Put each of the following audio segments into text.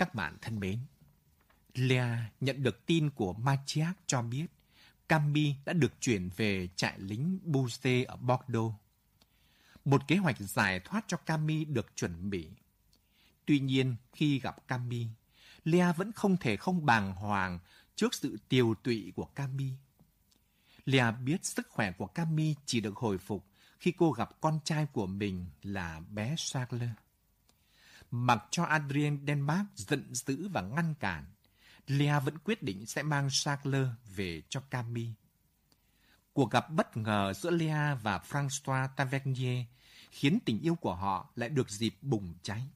Các bạn thân mến, Lea nhận được tin của Machiac cho biết Cami đã được chuyển về trại lính Buse ở Bordeaux. Một kế hoạch giải thoát cho Cami được chuẩn bị. Tuy nhiên, khi gặp Cami, Lea vẫn không thể không bàng hoàng trước sự tiều tụy của Cami. Lea biết sức khỏe của Cami chỉ được hồi phục khi cô gặp con trai của mình là bé Charles. Mặc cho Adrien Denmark giận dữ và ngăn cản, Lea vẫn quyết định sẽ mang Charles về cho Cami. Cuộc gặp bất ngờ giữa Lea và François Tavernier khiến tình yêu của họ lại được dịp bùng cháy.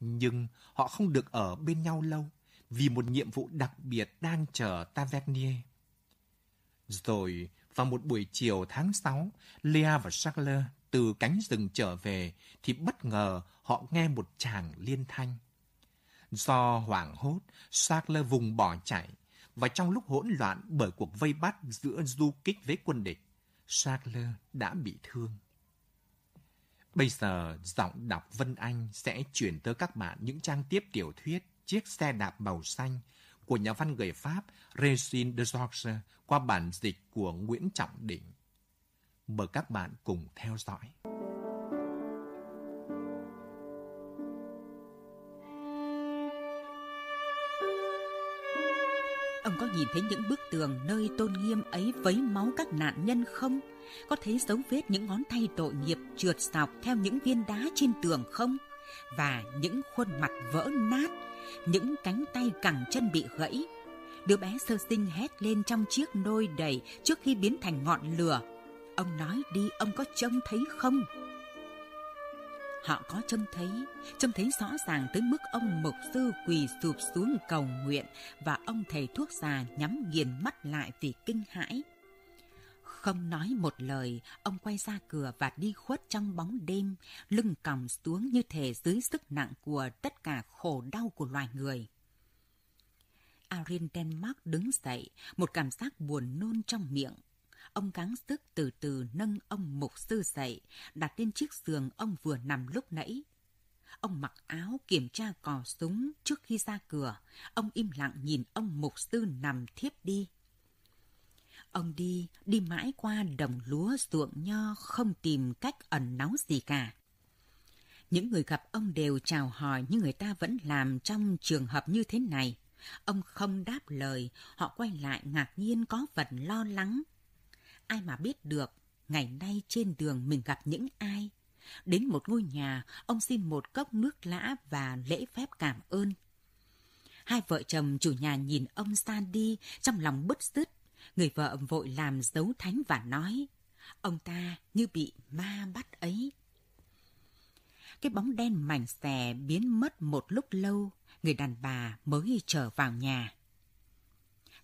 Nhưng họ không được ở bên nhau lâu vì một nhiệm vụ đặc biệt đang chờ Tavernier. Rồi, vào một buổi chiều tháng 6, Lea và Charles từ cánh rừng trở về thì bất ngờ họ nghe một chàng liên thanh. Do hoảng hốt, Charles vùng bỏ chạy và trong lúc hỗn loạn bởi cuộc vây bắt giữa du kích với quân địch, Charles đã bị thương. Bây giờ, giọng đọc Vân Anh sẽ chuyển tới các bạn những trang tiếp tiểu thuyết Chiếc xe đạp màu xanh của nhà văn người Pháp Régine de Georges qua bản dịch của Nguyễn Trọng Định. Mời các bạn cùng theo dõi. Ông có nhìn thấy những bức tường nơi tôn nghiêm ấy vấy máu các nạn nhân không? Có thấy dấu vết những ngón tay tội nghiệp trượt sọc theo những viên đá trên tường không? Và những khuôn mặt vỡ nát, những cánh tay cẳng chân bị gãy. Đứa bé sơ sinh hét lên trong chiếc nôi đầy trước khi biến thành ngọn lửa. Ông nói đi, ông có trông thấy không? Họ có trông thấy, trông thấy rõ ràng tới mức ông mục sư quỳ sụp xuống cầu nguyện và ông thầy thuốc già nhắm nghiền mắt lại vì kinh hãi. Không nói một lời, ông quay ra cửa và đi khuất trong bóng đêm, lưng còng xuống như thể dưới sức nặng của tất cả khổ đau của loài người. Arin Denmark đứng dậy, một cảm giác buồn nôn trong miệng. Ông gắng sức từ từ nâng ông mục sư dậy, đặt lên chiếc giường ông vừa nằm lúc nãy. Ông mặc áo kiểm tra cò súng trước khi ra cửa. Ông im lặng nhìn ông mục sư nằm thiếp đi. Ông đi, đi mãi qua đồng lúa ruộng nho không tìm cách ẩn náu gì cả. Những người gặp ông đều chào hỏi như người ta vẫn làm trong trường hợp như thế này. Ông không đáp lời, họ quay lại ngạc nhiên có vật lo lắng. Ai mà biết được, ngày nay trên đường mình gặp những ai. Đến một ngôi nhà, ông xin một cốc nước lã và lễ phép cảm ơn. Hai vợ chồng chủ nhà nhìn ông san đi trong lòng bứt rứt. Người vợ vội làm dấu thánh và nói, ông ta như bị ma bắt ấy. Cái bóng đen mảnh xè biến mất một lúc lâu, người đàn bà mới trở vào nhà.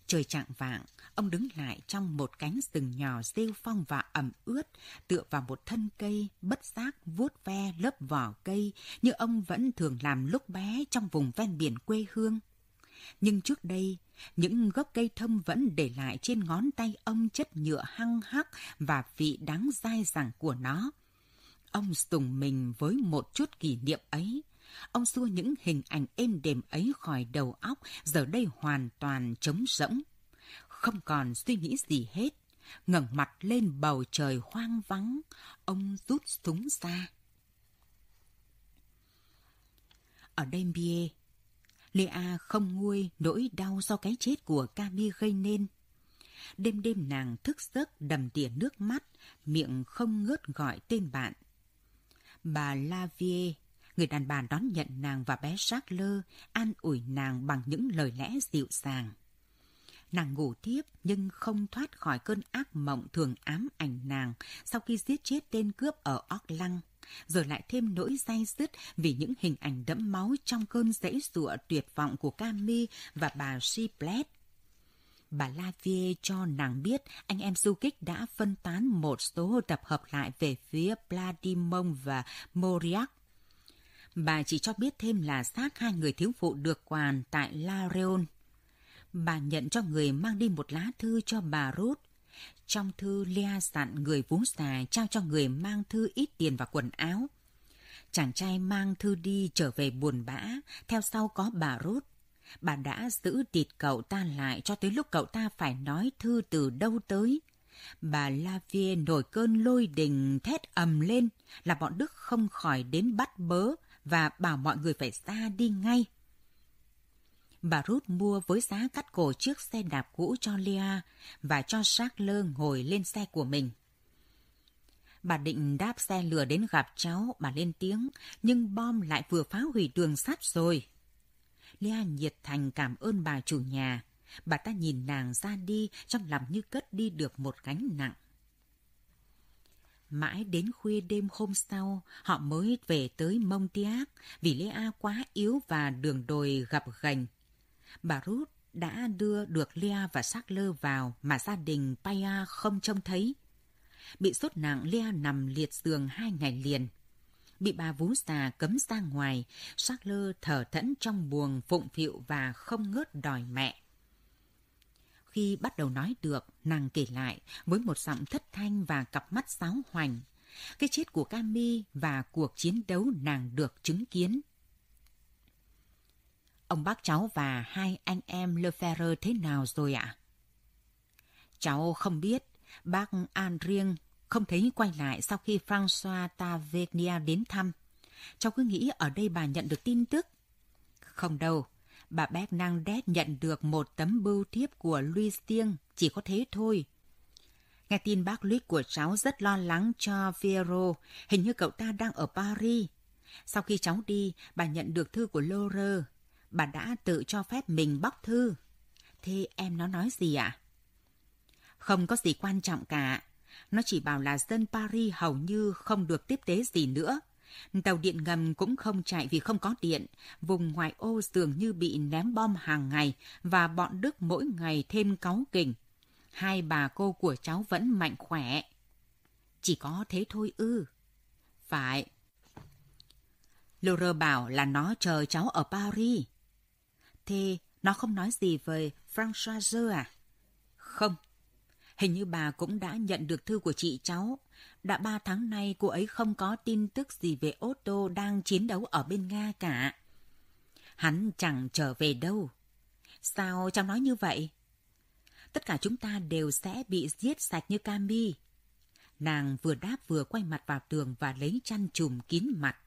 Trời chạng vạng, ông đứng lại trong một cánh rừng nhỏ rêu phong và ẩm ướt, tựa vào một thân cây, bất giác vuốt ve lớp vỏ cây như ông vẫn thường làm lúc bé trong vùng ven biển quê hương. Nhưng trước đây, những gốc cây thâm vẫn để lại trên ngón tay ông chất nhựa hăng hắc và vị đáng dai dẳng của nó. Ông sùng mình với một chút kỷ niệm ấy. Ông xua những hình ảnh êm đềm ấy khỏi đầu óc, giờ đây hoàn toàn trống rỗng. Không còn suy nghĩ gì hết. ngẩng mặt lên bầu trời hoang vắng, ông rút súng ra. Ở Dembie, Lea không nguôi nỗi đau do cái chết của Cami gây nên. Đêm đêm nàng thức giấc đầm đìa nước mắt, miệng không ngớt gọi tên bạn. Bà Lavie, người đàn bà đón nhận nàng và bé sát lơ, an ủi nàng bằng những lời lẽ dịu dàng. Nàng ngủ tiếp nhưng không thoát khỏi cơn ác mộng thường ám ảnh nàng sau khi giết chết tên cướp ở Auckland, rồi lại thêm nỗi day dứt vì những hình ảnh đẫm máu trong cơn dãy dụa tuyệt vọng của Cami và bà Siplet Bà Lavie cho nàng biết anh em du kích đã phân tán một số tập hợp lại về phía Pladimon và Moriac Bà chỉ cho biết thêm là xác hai người thiếu phụ được quàn tại La Reon. Bà nhận cho người mang đi một lá thư cho bà Ruth trong thư Lea dặn người vú già trao cho người mang thư ít tiền và quần áo. Chàng trai mang thư đi trở về buồn bã, theo sau có bà Ruth. Bà đã giữ tịt cậu ta lại cho tới lúc cậu ta phải nói thư từ đâu tới. Bà Lavie nổi cơn lôi đình thét ầm lên là bọn Đức không khỏi đến bắt bớ và bảo mọi người phải ra đi ngay. Bà Ruth mua với giá cắt cổ chiếc xe đạp cũ cho Lea và cho Charles ngồi lên xe của mình. Bà định đáp xe lừa đến gặp cháu, bà lên tiếng, nhưng bom lại vừa phá hủy đường sắt rồi. Lea nhiệt thành cảm ơn bà chủ nhà. Bà ta nhìn nàng ra đi trong lòng như cất đi được một gánh nặng. Mãi đến khuya đêm hôm sau, họ mới về tới Montiac vì Lea quá yếu và đường đồi gập ghềnh. Bà Ruth đã đưa được Lea và Sackler vào mà gia đình Paya không trông thấy. Bị sốt nặng, Lea nằm liệt giường hai ngày liền. Bị bà vú già cấm ra ngoài, Sackler thở thẫn trong buồng phụng phịu và không ngớt đòi mẹ. Khi bắt đầu nói được, nàng kể lại với một giọng thất thanh và cặp mắt sáo hoành. Cái chết của Cami và cuộc chiến đấu nàng được chứng kiến. Ông bác cháu và hai anh em Lefebvre thế nào rồi ạ? Cháu không biết. Bác An riêng không thấy quay lại sau khi François Tavernier đến thăm. Cháu cứ nghĩ ở đây bà nhận được tin tức. Không đâu, bà Bernadette nhận được một tấm bưu thiếp của Louis Tieng, chỉ có thế thôi. Nghe tin bác Louis của cháu rất lo lắng cho Fiero, hình như cậu ta đang ở Paris. Sau khi cháu đi, bà nhận được thư của Laure. Bà đã tự cho phép mình bóc thư. Thế em nó nói gì ạ? À? Không có gì quan trọng cả. Nó chỉ bảo là dân Paris hầu như không được tiếp tế gì nữa. Tàu điện ngầm cũng không chạy vì không có điện. Vùng ngoại ô dường như bị ném bom hàng ngày và bọn Đức mỗi ngày thêm cáu kỉnh. Hai bà cô của cháu vẫn mạnh khỏe. Chỉ có thế thôi ư. Phải. Laura bảo là nó chờ cháu ở Paris. Thế nó không nói gì về Françoise à? Không, Hình như bà cũng đã nhận được thư của chị cháu. Đã ba tháng nay cô ấy không có tin tức gì về Otto đang chiến đấu ở bên Nga cả. Hắn chẳng trở về đâu. Sao cháu nói như vậy? Tất cả chúng ta đều sẽ bị giết sạch như Cami. Nàng vừa đáp vừa quay mặt vào tường và lấy chăn trùm kín mặt.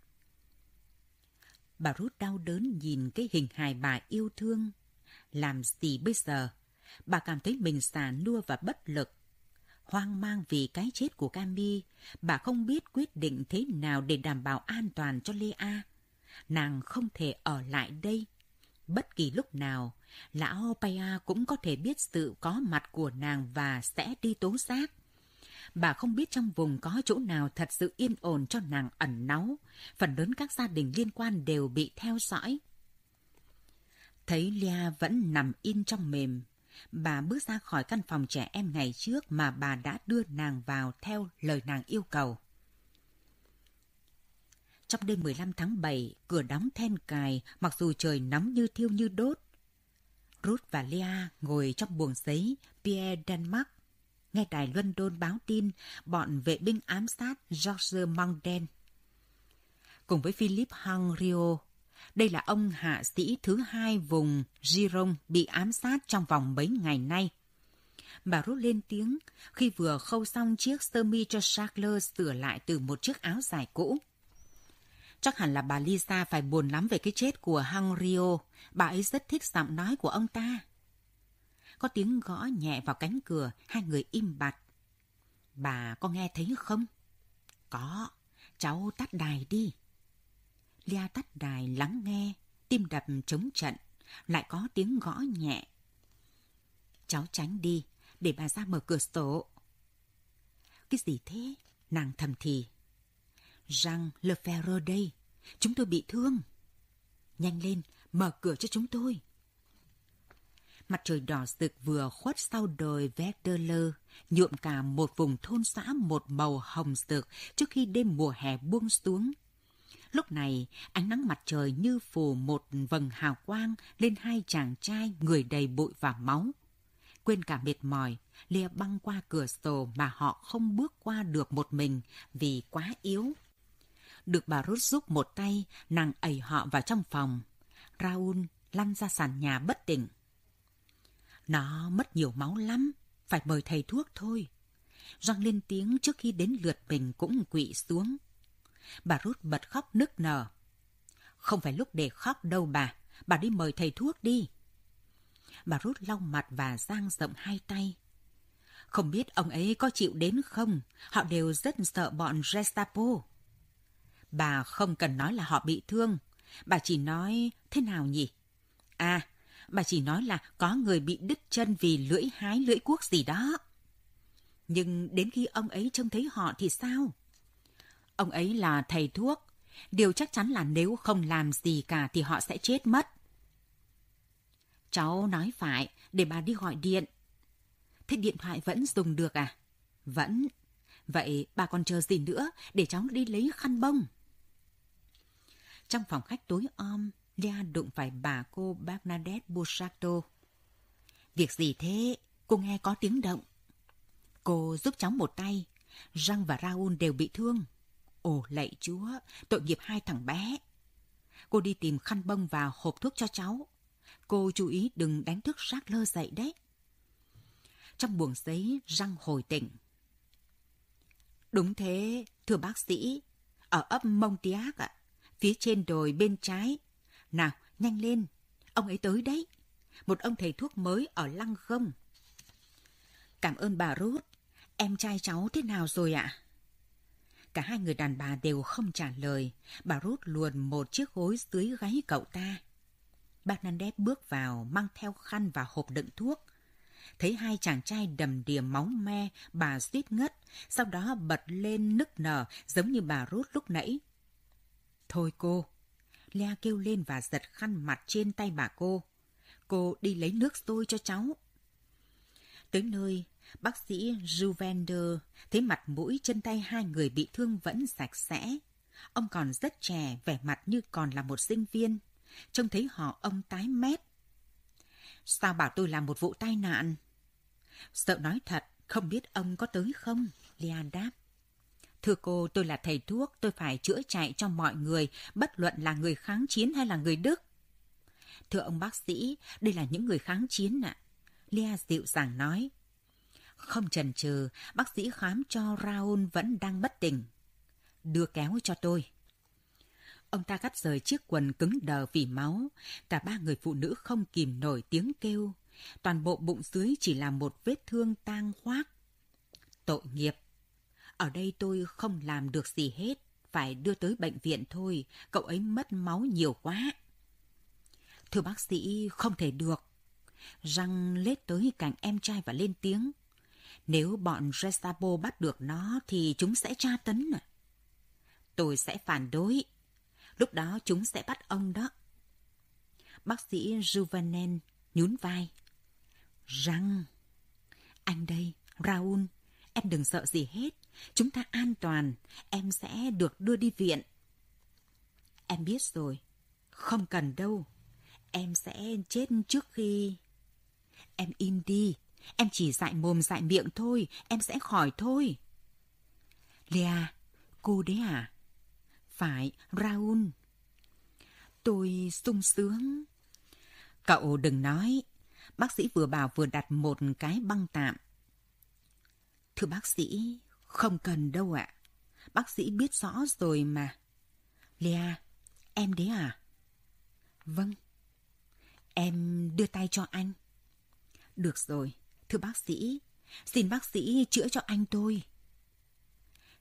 Bà rút đau đớn nhìn cái hình hài bà yêu thương. Làm gì bây giờ? bà cảm thấy mình xà nua và bất lực. Hoang mang vì cái chết của Cami, bà không biết quyết định thế nào để đảm bảo an toàn cho Lea. Nàng không thể ở lại đây. Bất kỳ lúc nào, lão Paya cũng có thể biết sự có mặt của nàng và sẽ đi tố giác. Bà không biết trong vùng có chỗ nào thật sự yên ổn cho nàng ẩn náu. Phần lớn các gia đình liên quan đều bị theo dõi. Thấy Lia vẫn nằm in trong mềm, bà bước ra khỏi căn phòng trẻ em ngày trước mà bà đã đưa nàng vào theo lời nàng yêu cầu. Trong đêm 15 tháng 7, cửa đóng then cài mặc dù trời nóng như thiêu như đốt. Ruth và Lea ngồi trong buồng giấy Pierre Denmark. Nghe đài London báo tin bọn vệ binh ám sát George Mongden. Cùng với Philip hang rio đây là ông hạ sĩ thứ hai vùng Giron bị ám sát trong vòng mấy ngày nay. Bà rút lên tiếng khi vừa khâu xong chiếc sơ mi cho Charles sửa lại từ một chiếc áo dài cũ. Chắc hẳn là bà Lisa phải buồn lắm về cái chết của Hangrio. Bà ấy rất thích giọng nói của ông ta. Có tiếng gõ nhẹ vào cánh cửa, hai người im bặt. Bà có nghe thấy không? Có, cháu tắt đài đi. Lia tắt đài lắng nghe, tim đập chống trận, lại có tiếng gõ nhẹ. Cháu tránh đi, để bà ra mở cửa sổ. Cái gì thế? Nàng thầm thì. Jean Lefebvre đây, chúng tôi bị thương. Nhanh lên, mở cửa cho chúng tôi. Mặt trời đỏ rực vừa khuất sau đồi Vetterler, nhuộm cả một vùng thôn xã một màu hồng rực trước khi đêm mùa hè buông xuống. Lúc này, ánh nắng mặt trời như phủ một vầng hào quang lên hai chàng trai người đầy bụi và máu. Quên cả mệt mỏi, Lia băng qua cửa sổ mà họ không bước qua được một mình vì quá yếu. Được bà rút giúp một tay, nàng ẩy họ vào trong phòng. Raul lăn ra sàn nhà bất tỉnh. Nó mất nhiều máu lắm, phải mời thầy thuốc thôi. Răng lên tiếng trước khi đến lượt mình cũng quỵ xuống. Bà rút bật khóc nức nở. Không phải lúc để khóc đâu bà, bà đi mời thầy thuốc đi. Bà rút lau mặt và giang rộng hai tay. Không biết ông ấy có chịu đến không, họ đều rất sợ bọn Gestapo. Bà không cần nói là họ bị thương, bà chỉ nói thế nào nhỉ? À, bà chỉ nói là có người bị đứt chân vì lưỡi hái lưỡi cuốc gì đó. Nhưng đến khi ông ấy trông thấy họ thì sao? Ông ấy là thầy thuốc. Điều chắc chắn là nếu không làm gì cả thì họ sẽ chết mất. Cháu nói phải, để bà đi gọi điện. Thế điện thoại vẫn dùng được à? Vẫn. Vậy bà còn chờ gì nữa để cháu đi lấy khăn bông? Trong phòng khách tối om, Lea đụng phải bà cô Bernadette Busato. Việc gì thế? Cô nghe có tiếng động. Cô giúp cháu một tay. Răng và Raoul đều bị thương. Ồ, lạy chúa, tội nghiệp hai thằng bé. Cô đi tìm khăn bông và hộp thuốc cho cháu. Cô chú ý đừng đánh thức rác lơ dậy đấy. Trong buồng giấy, răng hồi tỉnh. Đúng thế, thưa bác sĩ. Ở ấp Mông Tiác ạ, phía trên đồi bên trái. Nào, nhanh lên, ông ấy tới đấy. Một ông thầy thuốc mới ở Lăng Gông. Cảm ơn bà Ruth. Em trai cháu thế nào rồi ạ? Cả hai người đàn bà đều không trả lời. Bà rút luồn một chiếc gối dưới gáy cậu ta. Bernadette bước vào, mang theo khăn và hộp đựng thuốc. Thấy hai chàng trai đầm đìa máu me, bà suýt ngất, sau đó bật lên nức nở giống như bà rút lúc nãy. Thôi cô, Lea kêu lên và giật khăn mặt trên tay bà cô. Cô đi lấy nước sôi cho cháu. Tới nơi, bác sĩ Juvender thấy mặt mũi chân tay hai người bị thương vẫn sạch sẽ. Ông còn rất trẻ, vẻ mặt như còn là một sinh viên. Trông thấy họ ông tái mét. Sao bảo tôi làm một vụ tai nạn? Sợ nói thật, không biết ông có tới không? lian đáp. Thưa cô, tôi là thầy thuốc, tôi phải chữa chạy cho mọi người, bất luận là người kháng chiến hay là người Đức. Thưa ông bác sĩ, đây là những người kháng chiến ạ. À. Lia dịu dàng nói. Không chần chừ, bác sĩ khám cho Raul vẫn đang bất tỉnh. Đưa kéo cho tôi. Ông ta cắt rời chiếc quần cứng đờ vì máu. Cả ba người phụ nữ không kìm nổi tiếng kêu. Toàn bộ bụng dưới chỉ là một vết thương tang khoác. Tội nghiệp. Ở đây tôi không làm được gì hết. Phải đưa tới bệnh viện thôi. Cậu ấy mất máu nhiều quá. Thưa bác sĩ, không thể được. Răng lết tới cạnh em trai và lên tiếng. Nếu bọn Gestapo bắt được nó thì chúng sẽ tra tấn. Tôi sẽ phản đối. Lúc đó chúng sẽ bắt ông đó. Bác sĩ Juvenel nhún vai. Răng. Anh đây, Raul, em đừng sợ gì hết. Chúng ta an toàn, em sẽ được đưa đi viện. Em biết rồi, không cần đâu. Em sẽ chết trước khi... Em im đi, em chỉ dại mồm dại miệng thôi, em sẽ khỏi thôi. Lea, cô đấy à? Phải, Raul. Tôi sung sướng. Cậu đừng nói. Bác sĩ vừa bảo vừa đặt một cái băng tạm. Thưa bác sĩ, không cần đâu ạ. Bác sĩ biết rõ rồi mà. Lea, em đấy à? Vâng. Em đưa tay cho anh. Được rồi, thưa bác sĩ, xin bác sĩ chữa cho anh tôi.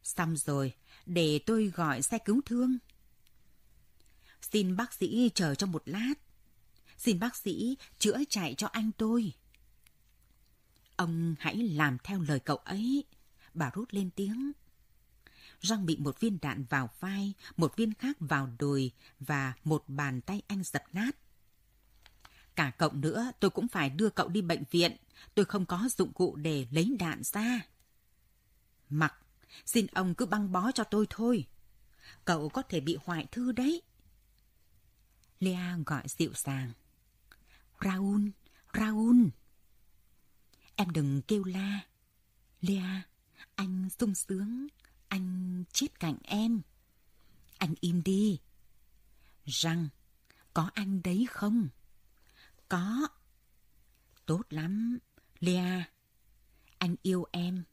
Xong rồi, để tôi gọi xe cứu thương. Xin bác sĩ chờ cho một lát. Xin bác sĩ chữa chạy cho anh tôi. Ông hãy làm theo lời cậu ấy. Bà rút lên tiếng. Răng bị một viên đạn vào vai, một viên khác vào đùi và một bàn tay anh giật nát. Cả cậu nữa, tôi cũng phải đưa cậu đi bệnh viện. Tôi không có dụng cụ để lấy đạn ra. Mặc, xin ông cứ băng bó cho tôi thôi. Cậu có thể bị hoại thư đấy. Lea gọi dịu dàng. Raul, Raul. Em đừng kêu la. Lea, anh sung sướng, anh chết cạnh em. Anh im đi. Răng, có anh đấy không? Có. Tốt lắm, Lea. Anh yêu em.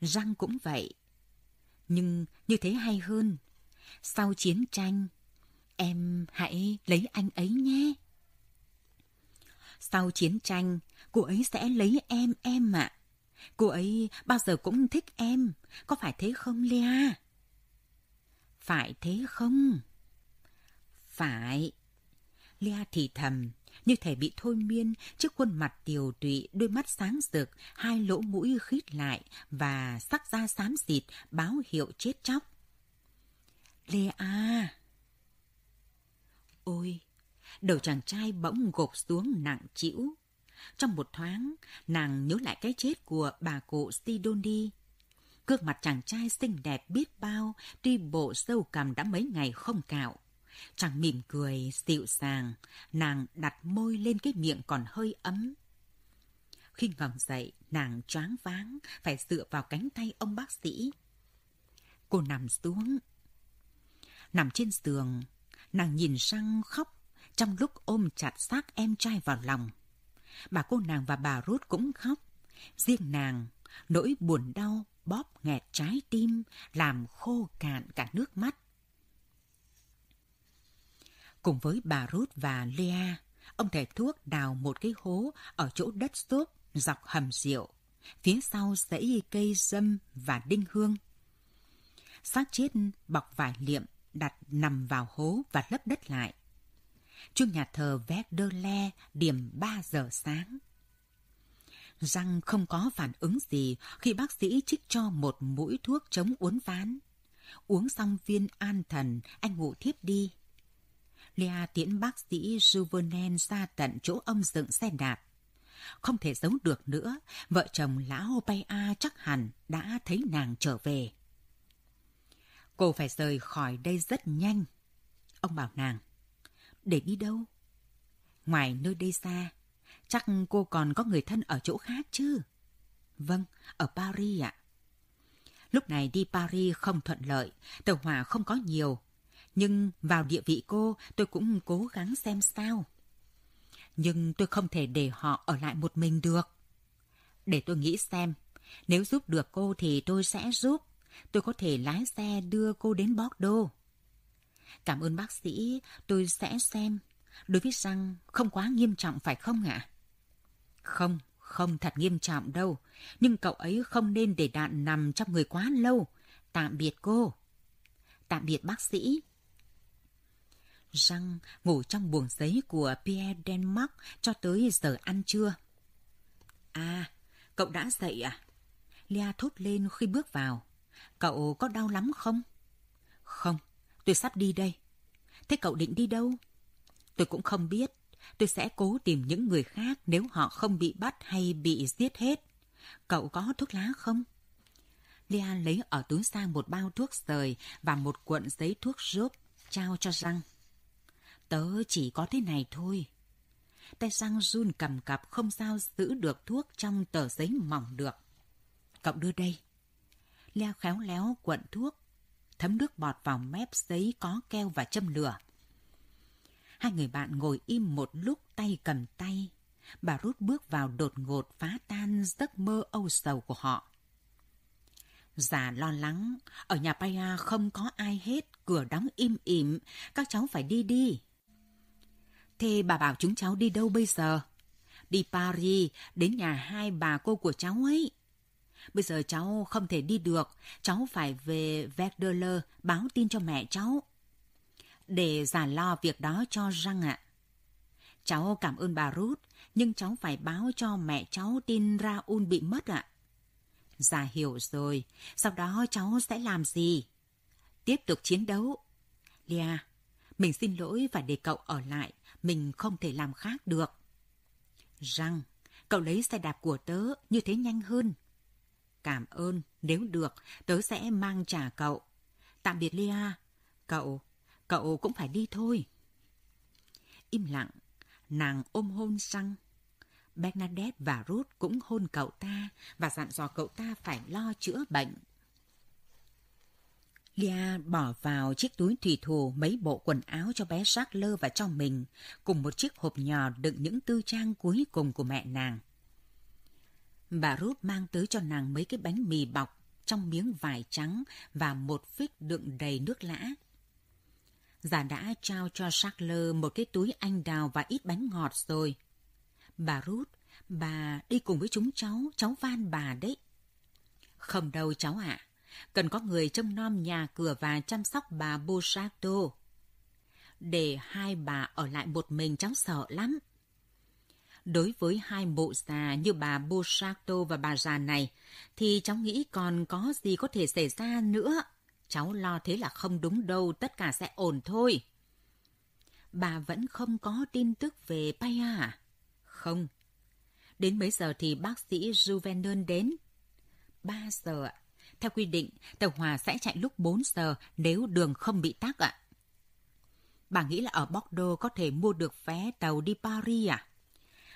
Răng cũng vậy. Nhưng như thế hay hơn. Sau chiến tranh, em hãy lấy anh ấy nhé. Sau chiến tranh, cô ấy sẽ lấy em em ạ. À. Cô ấy bao giờ cũng thích em, có phải thế không Lea? Phải thế không? Phải. Lea thì thầm, như thể bị thôi miên trước khuôn mặt tiều tụy, đôi mắt sáng rực, hai lỗ mũi khít lại và sắc da xám xịt báo hiệu chết chóc. Lê a, Ôi, đầu chàng trai bỗng gục xuống nặng trĩu. Trong một thoáng, nàng nhớ lại cái chết của bà cụ Sidoni. Gương mặt chàng trai xinh đẹp biết bao, tuy bộ sâu cằm đã mấy ngày không cạo. Chàng mỉm cười, dịu dàng, nàng đặt môi lên cái miệng còn hơi ấm. Khi ngẩng dậy, nàng choáng váng, phải dựa vào cánh tay ông bác sĩ. Cô nằm xuống. Nằm trên giường, nàng nhìn sang khóc trong lúc ôm chặt xác em trai vào lòng. Bà cô nàng và bà Ruth cũng khóc. Riêng nàng, nỗi buồn đau bóp nghẹt trái tim, làm khô cạn cả nước mắt. Cùng với bà Ruth và Lea, ông thầy thuốc đào một cái hố ở chỗ đất xốp dọc hầm rượu, phía sau dãy cây dâm và đinh hương. xác chết bọc vải liệm đặt nằm vào hố và lấp đất lại. Chuông nhà thờ vét đơ le điểm 3 giờ sáng. Răng không có phản ứng gì khi bác sĩ trích cho một mũi thuốc chống uốn ván. Uống xong viên an thần, anh ngủ thiếp đi. Lea tiễn bác sĩ Juvenel ra tận chỗ ông dựng xe đạp. Không thể giấu được nữa, vợ chồng lão bay a chắc hẳn đã thấy nàng trở về. Cô phải rời khỏi đây rất nhanh. Ông bảo nàng. Để đi đâu? Ngoài nơi đây xa, chắc cô còn có người thân ở chỗ khác chứ? Vâng, ở Paris ạ. Lúc này đi Paris không thuận lợi, tàu hỏa không có nhiều. Nhưng vào địa vị cô, tôi cũng cố gắng xem sao. Nhưng tôi không thể để họ ở lại một mình được. Để tôi nghĩ xem, nếu giúp được cô thì tôi sẽ giúp. Tôi có thể lái xe đưa cô đến Bordeaux. Cảm ơn bác sĩ, tôi sẽ xem. Đối với răng không quá nghiêm trọng phải không ạ? Không, không thật nghiêm trọng đâu. Nhưng cậu ấy không nên để đạn nằm trong người quá lâu. Tạm biệt cô. Tạm biệt bác sĩ. Răng ngủ trong buồng giấy của Pierre Denmark cho tới giờ ăn trưa. À, cậu đã dậy à? Lea thốt lên khi bước vào. Cậu có đau lắm không? Không, tôi sắp đi đây. Thế cậu định đi đâu? Tôi cũng không biết. Tôi sẽ cố tìm những người khác nếu họ không bị bắt hay bị giết hết. Cậu có thuốc lá không? Lea lấy ở túi sang một bao thuốc rời và một cuộn giấy thuốc rốt trao cho răng. Tớ chỉ có thế này thôi. Tay sang run cầm cặp không sao giữ được thuốc trong tờ giấy mỏng được. Cậu đưa đây. leo khéo léo quận thuốc, thấm nước bọt vào mép giấy có keo và châm lửa. Hai người bạn ngồi im một lúc tay cầm tay. Bà rút bước vào đột ngột phá tan giấc mơ âu sầu của họ. Già lo lắng, ở nhà Paya không có ai hết, cửa đóng im ỉm, các cháu phải đi đi. Thế bà bảo chúng cháu đi đâu bây giờ? Đi Paris, đến nhà hai bà cô của cháu ấy. Bây giờ cháu không thể đi được, cháu phải về Verdeler báo tin cho mẹ cháu để giả lo việc đó cho răng ạ. Cháu cảm ơn bà Ruth, nhưng cháu phải báo cho mẹ cháu tin Raoul bị mất ạ. Già hiểu rồi, sau đó cháu sẽ làm gì? Tiếp tục chiến đấu. Lia, mình xin lỗi và để cậu ở lại, mình không thể làm khác được. Răng, cậu lấy xe đạp của tớ như thế nhanh hơn. Cảm ơn, nếu được, tớ sẽ mang trả cậu. Tạm biệt Lia, cậu Cậu cũng phải đi thôi. Im lặng, nàng ôm hôn răng. Bernadette và Ruth cũng hôn cậu ta và dặn dò cậu ta phải lo chữa bệnh. Lia bỏ vào chiếc túi thủy thủ mấy bộ quần áo cho bé Sackler và cho mình, cùng một chiếc hộp nhỏ đựng những tư trang cuối cùng của mẹ nàng. Bà Ruth mang tới cho nàng mấy cái bánh mì bọc trong miếng vải trắng và một phích đựng đầy nước lã. Già đã trao cho Sackler một cái túi anh đào và ít bánh ngọt rồi. Bà Ruth, bà đi cùng với chúng cháu, cháu van bà đấy. Không đâu cháu ạ. À cần có người trông nom nhà cửa và chăm sóc bà Busato. Để hai bà ở lại một mình cháu sợ lắm. Đối với hai bộ già như bà Busato và bà già này, thì cháu nghĩ còn có gì có thể xảy ra nữa. Cháu lo thế là không đúng đâu, tất cả sẽ ổn thôi. Bà vẫn không có tin tức về Paya à? Không. Đến mấy giờ thì bác sĩ Juvenal đến? Ba giờ ạ. Theo quy định, tàu hòa sẽ chạy lúc 4 giờ nếu đường không bị tắc ạ. Bà nghĩ là ở Bordeaux có thể mua được vé tàu đi Paris à?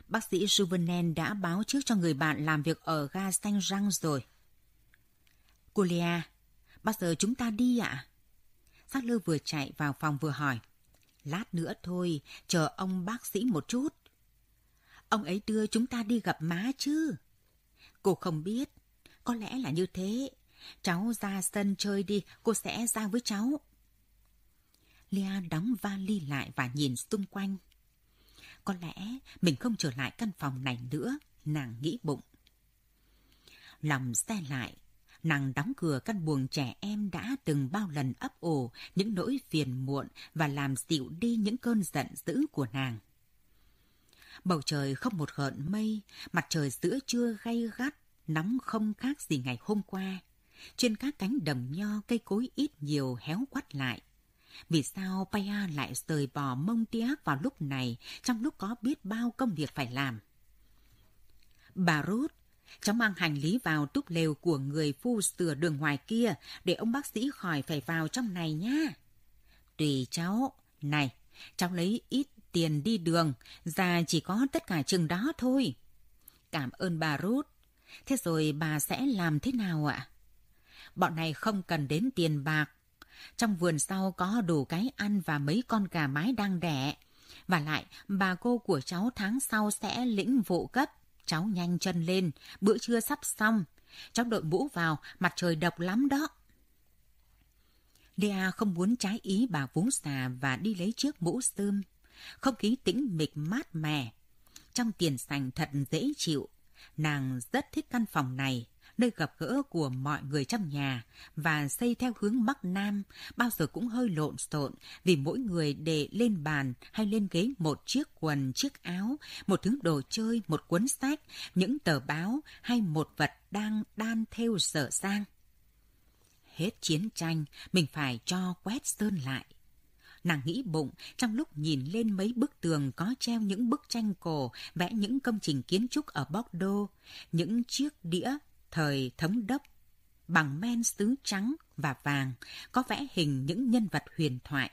Bác sĩ Juvenel đã báo trước cho người bạn làm việc ở ga Saint-Jean rồi. Julia, bao giờ chúng ta đi ạ? À? Sát lơ vừa chạy vào phòng vừa hỏi. Lát nữa thôi, chờ ông bác sĩ một chút. Ông ấy đưa chúng ta đi gặp má chứ? Cô không biết. Có lẽ là như thế. Cháu ra sân chơi đi, cô sẽ ra với cháu. Lia đóng vali lại và nhìn xung quanh. Có lẽ mình không trở lại căn phòng này nữa, nàng nghĩ bụng. Lòng xe lại, nàng đóng cửa căn buồng trẻ em đã từng bao lần ấp ổ những nỗi phiền muộn và làm dịu đi những cơn giận dữ của nàng. Bầu trời không một gợn mây, mặt trời giữa trưa gay gắt, nóng không khác gì ngày hôm qua. Trên các cánh đồng nho cây cối ít nhiều héo quắt lại. Vì sao Paya lại rời bỏ mông tiác vào lúc này, trong lúc có biết bao công việc phải làm? Bà Ruth, cháu mang hành lý vào túp lều của người phu sửa đường ngoài kia, để ông bác sĩ khỏi phải vào trong này nha. Tùy cháu, này, cháu lấy ít tiền đi đường, già chỉ có tất cả chừng đó thôi. Cảm ơn bà Ruth. Thế rồi bà sẽ làm thế nào ạ? Bọn này không cần đến tiền bạc. Trong vườn sau có đủ cái ăn và mấy con gà mái đang đẻ. Và lại, bà cô của cháu tháng sau sẽ lĩnh vụ cấp. Cháu nhanh chân lên, bữa trưa sắp xong. Cháu đội mũ vào, mặt trời độc lắm đó. Lea không muốn trái ý bà vú xà và đi lấy chiếc mũ sơm. Không khí tĩnh mịch mát mẻ. Trong tiền sành thật dễ chịu. Nàng rất thích căn phòng này nơi gặp gỡ của mọi người trong nhà và xây theo hướng Bắc Nam, bao giờ cũng hơi lộn xộn vì mỗi người để lên bàn hay lên ghế một chiếc quần, chiếc áo, một thứ đồ chơi, một cuốn sách, những tờ báo hay một vật đang đan theo sở sang. Hết chiến tranh, mình phải cho quét sơn lại. Nàng nghĩ bụng trong lúc nhìn lên mấy bức tường có treo những bức tranh cổ, vẽ những công trình kiến trúc ở Bordeaux, những chiếc đĩa thời thống đốc, bằng men sứ trắng và vàng, có vẽ hình những nhân vật huyền thoại.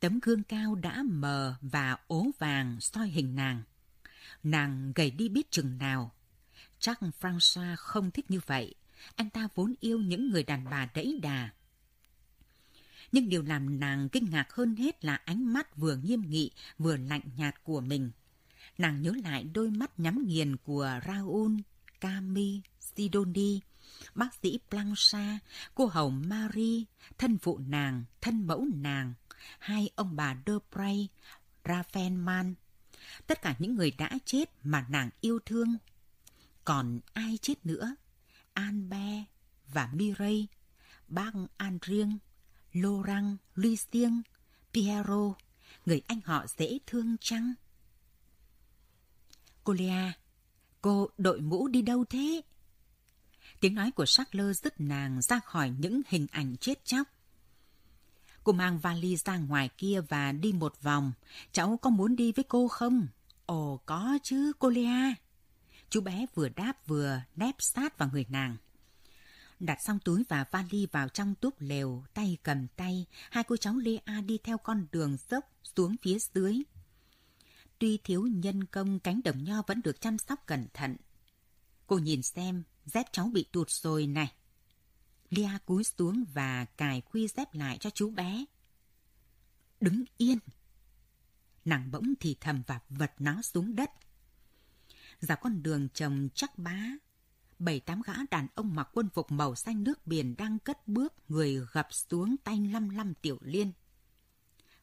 Tấm gương cao đã mờ và ố vàng soi hình nàng. Nàng gầy đi biết chừng nào. Chắc François không thích như vậy. Anh ta vốn yêu những người đàn bà đẫy đà. Nhưng điều làm nàng kinh ngạc hơn hết là ánh mắt vừa nghiêm nghị vừa lạnh nhạt của mình. Nàng nhớ lại đôi mắt nhắm nghiền của Raoul, Camille, Sidonie, bác sĩ Plancha, cô hầu Marie, thân phụ nàng, thân mẫu nàng, hai ông bà Dupray, Man. tất cả những người đã chết mà nàng yêu thương. Còn ai chết nữa? Anbe và Mireille, bác Andrien, Laurent, Lucien, Piero, người anh họ dễ thương chăng? Cô Lea, cô đội mũ đi đâu thế? Tiếng nói của Sackler dứt nàng ra khỏi những hình ảnh chết chóc. Cô mang vali ra ngoài kia và đi một vòng. Cháu có muốn đi với cô không? Ồ, có chứ, cô Lea. Chú bé vừa đáp vừa nép sát vào người nàng. Đặt xong túi và vali vào trong túp lều, tay cầm tay, hai cô cháu Lea đi theo con đường dốc xuống phía dưới. Tuy thiếu nhân công, cánh đồng nho vẫn được chăm sóc cẩn thận. Cô nhìn xem, dép cháu bị tụt rồi này. Lia cúi xuống và cài khuy dép lại cho chú bé. Đứng yên. Nàng bỗng thì thầm và vật nó xuống đất. Dọc con đường trồng chắc bá, bảy tám gã đàn ông mặc quân phục màu xanh nước biển đang cất bước người gập xuống tay lăm lăm tiểu liên.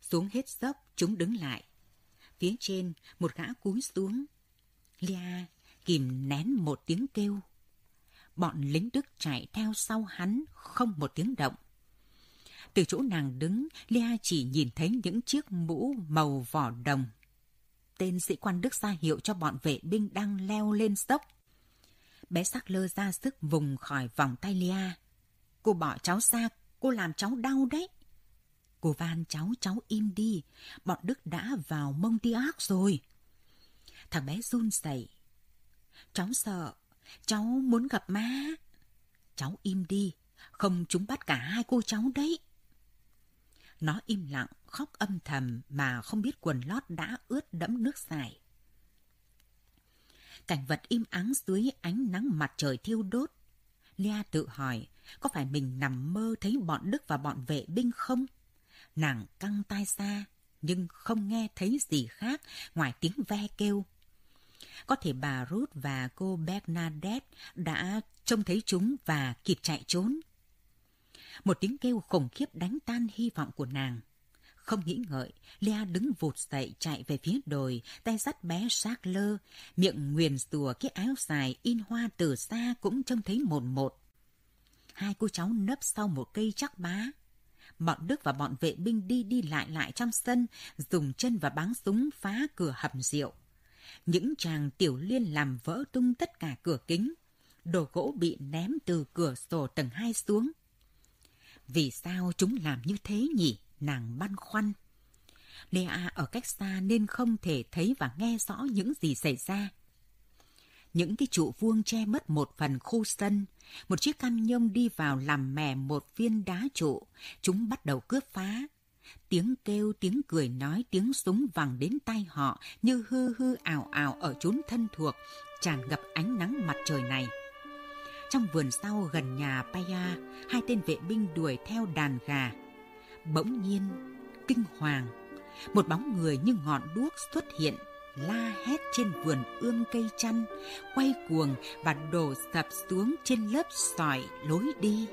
Xuống hết dốc, chúng đứng lại. Phía trên, một gã cúi xuống. Lia kìm nén một tiếng kêu. Bọn lính Đức chạy theo sau hắn, không một tiếng động. Từ chỗ nàng đứng, Lia chỉ nhìn thấy những chiếc mũ màu vỏ đồng. Tên sĩ quan Đức ra hiệu cho bọn vệ binh đang leo lên dốc. Bé sắc lơ ra sức vùng khỏi vòng tay Lia. Cô bỏ cháu ra, cô làm cháu đau đấy. Cô van cháu, cháu im đi. Bọn Đức đã vào mông Montiac rồi. Thằng bé run rẩy. Cháu sợ, cháu muốn gặp má. Cháu im đi, không chúng bắt cả hai cô cháu đấy. Nó im lặng, khóc âm thầm mà không biết quần lót đã ướt đẫm nước dài. Cảnh vật im ắng dưới ánh nắng mặt trời thiêu đốt. Lea tự hỏi, có phải mình nằm mơ thấy bọn Đức và bọn vệ binh không? Nàng căng tai xa, nhưng không nghe thấy gì khác ngoài tiếng ve kêu. Có thể bà Ruth và cô Bernadette đã trông thấy chúng và kịp chạy trốn. Một tiếng kêu khủng khiếp đánh tan hy vọng của nàng. Không nghĩ ngợi, Lea đứng vụt dậy chạy về phía đồi, tay dắt bé sát lơ, miệng nguyền rùa cái áo dài in hoa từ xa cũng trông thấy một một. Hai cô cháu nấp sau một cây chắc bá. Bọn Đức và bọn vệ binh đi đi lại lại trong sân, dùng chân và báng súng phá cửa hầm rượu. Những chàng tiểu liên làm vỡ tung tất cả cửa kính. Đồ gỗ bị ném từ cửa sổ tầng hai xuống. Vì sao chúng làm như thế nhỉ? Nàng băn khoăn. Lea ở cách xa nên không thể thấy và nghe rõ những gì xảy ra. Những cái trụ vuông che mất một phần khu sân. Một chiếc cam nhông đi vào làm mè một viên đá trụ. Chúng bắt đầu cướp phá. Tiếng kêu, tiếng cười nói, tiếng súng vẳng đến tay họ như hư hư ảo ảo ở chốn thân thuộc, tràn ngập ánh nắng mặt trời này. Trong vườn sau gần nhà Paya, hai tên vệ binh đuổi theo đàn gà. Bỗng nhiên, kinh hoàng, một bóng người như ngọn đuốc xuất hiện, la hét trên vườn ươm cây chăn, quay cuồng và đổ sập xuống trên lớp sỏi lối đi.